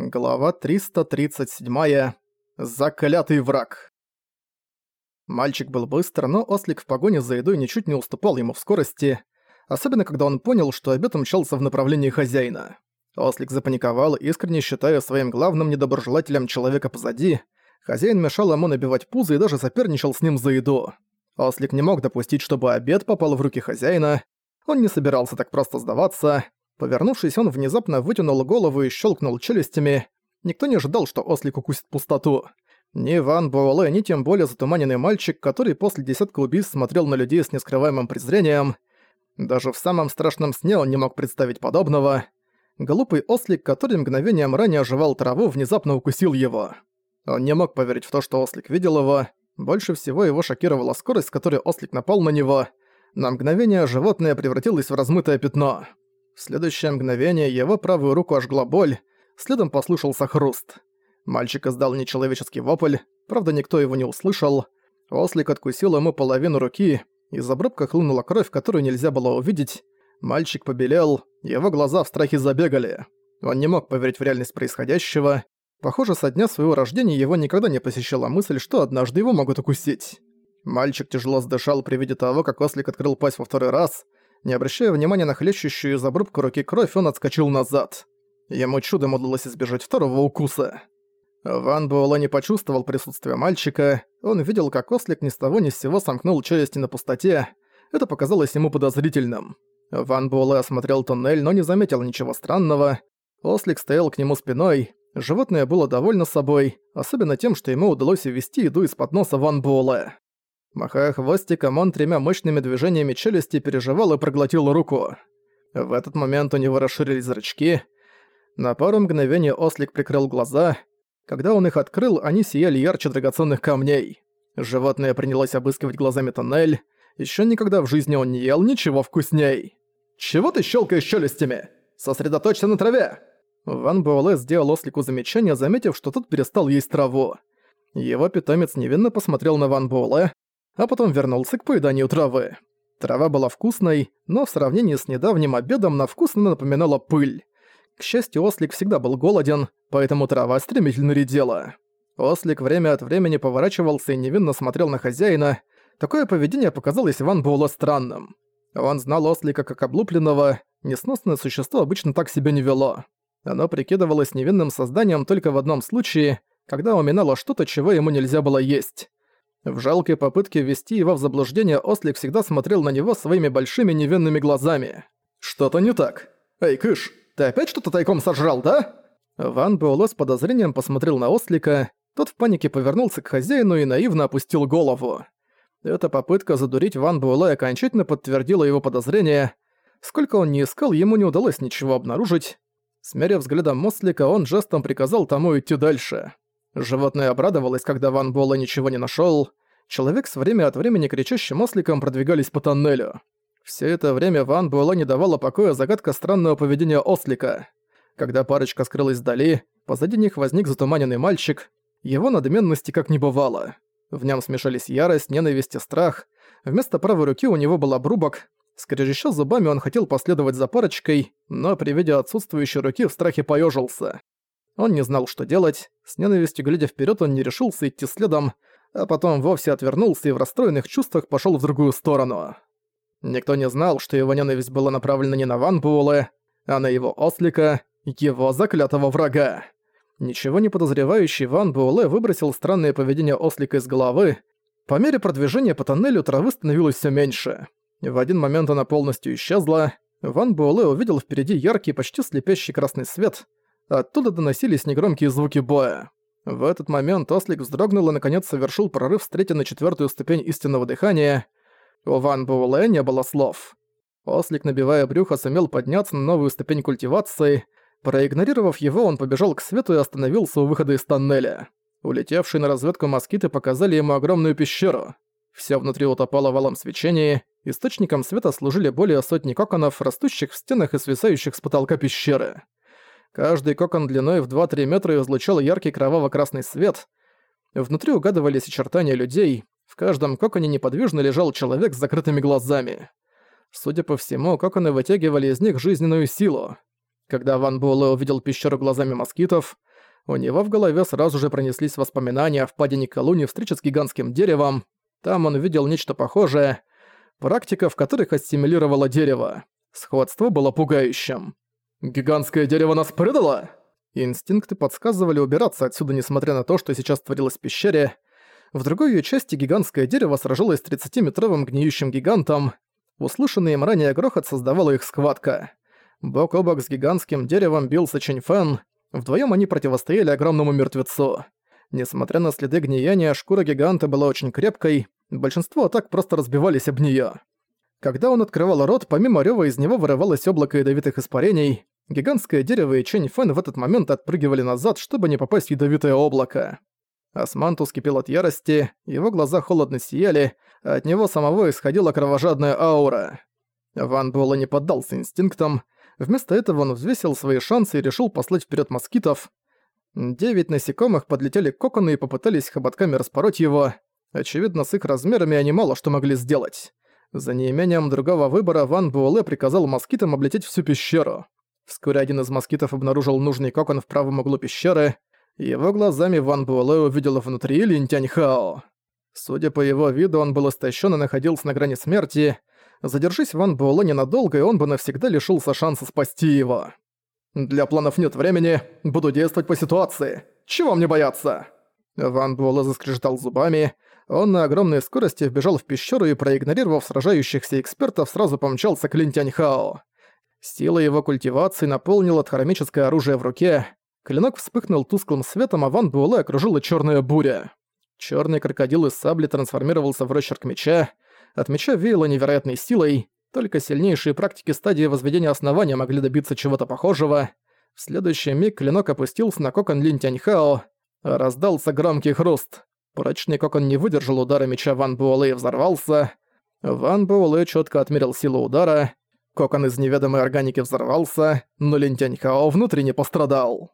Глава 337. Заклятый враг. Мальчик был быстр, но ослик в погоне за едой ничуть не уступал ему в скорости, особенно когда он понял, что обед мчался в направлении хозяина. Ослик запаниковал, искренне считая своим главным недоброжелателем человека позади. Хозяин мешал ему набивать пузо и даже соперничал с ним за еду. Ослик не мог допустить, чтобы обед попал в руки хозяина. Он не собирался так просто сдаваться. Повернувшись, он внезапно вытянул голову и щелкнул челюстями. Никто не ожидал, что ослик укусит пустоту. Ни Ван Буэлэ, ни тем более затуманенный мальчик, который после десятка убийств смотрел на людей с нескрываемым презрением. Даже в самом страшном сне он не мог представить подобного. Глупый ослик, который мгновением ранее оживал траву, внезапно укусил его. Он не мог поверить в то, что ослик видел его. Больше всего его шокировала скорость, с которой ослик напал на него. На мгновение животное превратилось в размытое пятно. В следующее мгновение его правую руку ожгла боль, следом послышался хруст. Мальчик издал нечеловеческий вопль, правда никто его не услышал. Ослик откусил ему половину руки, из обрубка хлынула кровь, которую нельзя было увидеть. Мальчик побелел, его глаза в страхе забегали. Он не мог поверить в реальность происходящего. Похоже, со дня своего рождения его никогда не посещала мысль, что однажды его могут укусить. Мальчик тяжело сдышал при виде того, как ослик открыл пасть во второй раз — не обращая внимания на хлещущую из обрубка руки кровь, он отскочил назад. Ему чудом удалось избежать второго укуса. Ван Буэлэ не почувствовал присутствия мальчика, он видел, как ослик ни с того ни с сего сомкнул челюсти на пустоте. Это показалось ему подозрительным. Ван Буэлэ осмотрел туннель, но не заметил ничего странного. Ослик стоял к нему спиной, животное было довольно собой, особенно тем, что ему удалось увести еду из-под носа Ван Буэлэ. Махая хвостиком, он тремя мощными движениями челюсти переживал и проглотил руку. В этот момент у него расширились зрачки. На пару мгновений ослик прикрыл глаза. Когда он их открыл, они сияли ярче драгоценных камней. Животное принялось обыскивать глазами тоннель. Еще никогда в жизни он не ел ничего вкусней. «Чего ты щелкаешь челюстями? Сосредоточься на траве!» Ван Буэлэ сделал ослику замечание, заметив, что тот перестал есть траву. Его питомец невинно посмотрел на Ван Буэлэ, а потом вернулся к поеданию травы. Трава была вкусной, но в сравнении с недавним обедом на вкус напоминала пыль. К счастью, ослик всегда был голоден, поэтому трава стремительно редела. Ослик время от времени поворачивался и невинно смотрел на хозяина. Такое поведение показалось Иван Буэлло странным. Он знал ослика как облупленного, несносное существо обычно так себя не вело. Оно прикидывалось невинным созданием только в одном случае, когда уминало что-то, чего ему нельзя было есть. В жалкой попытке ввести его в заблуждение Ослик всегда смотрел на него своими большими невинными глазами. «Что-то не так. Эй, Кыш, ты опять что-то тайком сожрал, да?» Ван Буэлло с подозрением посмотрел на Ослика, тот в панике повернулся к хозяину и наивно опустил голову. Эта попытка задурить Ван Буэлэ окончательно подтвердила его подозрения. Сколько он не искал, ему не удалось ничего обнаружить. Смерив взглядом Ослика, он жестом приказал тому идти дальше. Животное обрадовалось, когда Ван Буэлэ ничего не нашёл. Человек с время от времени кричащим осликом продвигались по тоннелю. Все это время Ван Буэлэ не давала покоя загадка странного поведения ослика. Когда парочка скрылась вдали, позади них возник затуманенный мальчик. Его надменности как не бывало. В нем смешались ярость, ненависть и страх. Вместо правой руки у него был обрубок. Скрежеща зубами, он хотел последовать за парочкой, но при виде отсутствующей руки в страхе поёжился. Он не знал, что делать, с ненавистью глядя вперед, он не решился идти следом, а потом вовсе отвернулся и в расстроенных чувствах пошел в другую сторону. Никто не знал, что его ненависть была направлена не на Ван Буэлэ, а на его ослика, его заклятого врага. Ничего не подозревающий Ван Буэлэ выбросил странное поведение ослика из головы. По мере продвижения по тоннелю травы становилось все меньше. В один момент она полностью исчезла. Ван Буэлэ увидел впереди яркий, почти слепящий красный свет — Оттуда доносились негромкие звуки боя. В этот момент Ослик вздрогнул и наконец совершил прорыв, встретя на четвертую ступень истинного дыхания. У Ван Буэлэ не было слов. Ослик, набивая брюхо, сумел подняться на новую ступень культивации. Проигнорировав его, он побежал к свету и остановился у выхода из тоннеля. Улетевшие на разведку москиты показали ему огромную пещеру. Все внутри утопало валом свечения, источником света служили более сотни коконов, растущих в стенах и свисающих с потолка пещеры. Каждый кокон длиной в 2-3 метра излучал яркий кроваво-красный свет. Внутри угадывались очертания людей, в каждом коконе неподвижно лежал человек с закрытыми глазами. Судя по всему, коконы вытягивали из них жизненную силу. Когда Ван Буэлэ увидел пещеру глазами москитов, У него в голове сразу же пронеслись воспоминания о впадине Колуни встречи с гигантским деревом. Там он видел нечто похожее. Практика, в которых ассимилировало дерево. Сходство было пугающим. «Гигантское дерево нас предало?» Инстинкты подсказывали убираться отсюда, несмотря на то, что сейчас творилось в пещере. В другой ее части гигантское дерево сражалось с 30-метровым гниющим гигантом. Услышанный им ранее грохот создавала их схватка. Бок о бок с гигантским деревом бился Чэнь Фэн. Вдвоем они противостояли огромному мертвецу. Несмотря на следы гниения, шкура гиганта была очень крепкой, большинство атак просто разбивались об неё. Когда он открывал рот, помимо рёва из него вырывалось облако ядовитых испарений, гигантское дерево и Чэнь Фэн в этот момент отпрыгивали назад, чтобы не попасть в ядовитое облако. Османтус кипел от ярости, его глаза холодно сияли, а от него самого исходила кровожадная аура. Ван Буэлэ не поддался инстинктам, вместо этого он взвесил свои шансы и решил послать вперед москитов. Девять насекомых подлетели к кокону и попытались хоботками распороть его. Очевидно, с их размерами они мало что могли сделать. За неимением другого выбора Ван Буэлэ приказал москитам облететь всю пещеру. Вскоре один из москитов обнаружил нужный кокон в правом углу пещеры, его глазами Ван Буэлэ увидел внутри Линь Тяньхао. Судя по его виду, он был истощен и находился на грани смерти. Задержись Ван Буэлэ ненадолго, и он бы навсегда лишился шанса спасти его. «Для планов нет времени, буду действовать по ситуации. Чего мне бояться?» Ван Буэлэ заскрежетал зубами. Он на огромной скорости вбежал в пещеру и, проигнорировав сражающихся экспертов, сразу помчался к Линь Тяньхао. Сила его культивации наполнила хромическое оружие в руке. Клинок вспыхнул тусклым светом, а Ван Буэлэ окружила черная буря. Черный крокодил из сабли трансформировался в росчерк меча. От меча веяло невероятной силой. Только сильнейшие практики стадии возведения основания могли добиться чего-то похожего. В следующий миг клинок опустился на кокон Линь Тяньхао. Раздался громкий хруст. Прочный кокон не выдержал удара меча Ван Буэлэ и взорвался. Ван Буэлэ четко отмерил силу удара. Кокон из неведомой органики взорвался, но Линь Тяньхао внутренне пострадал.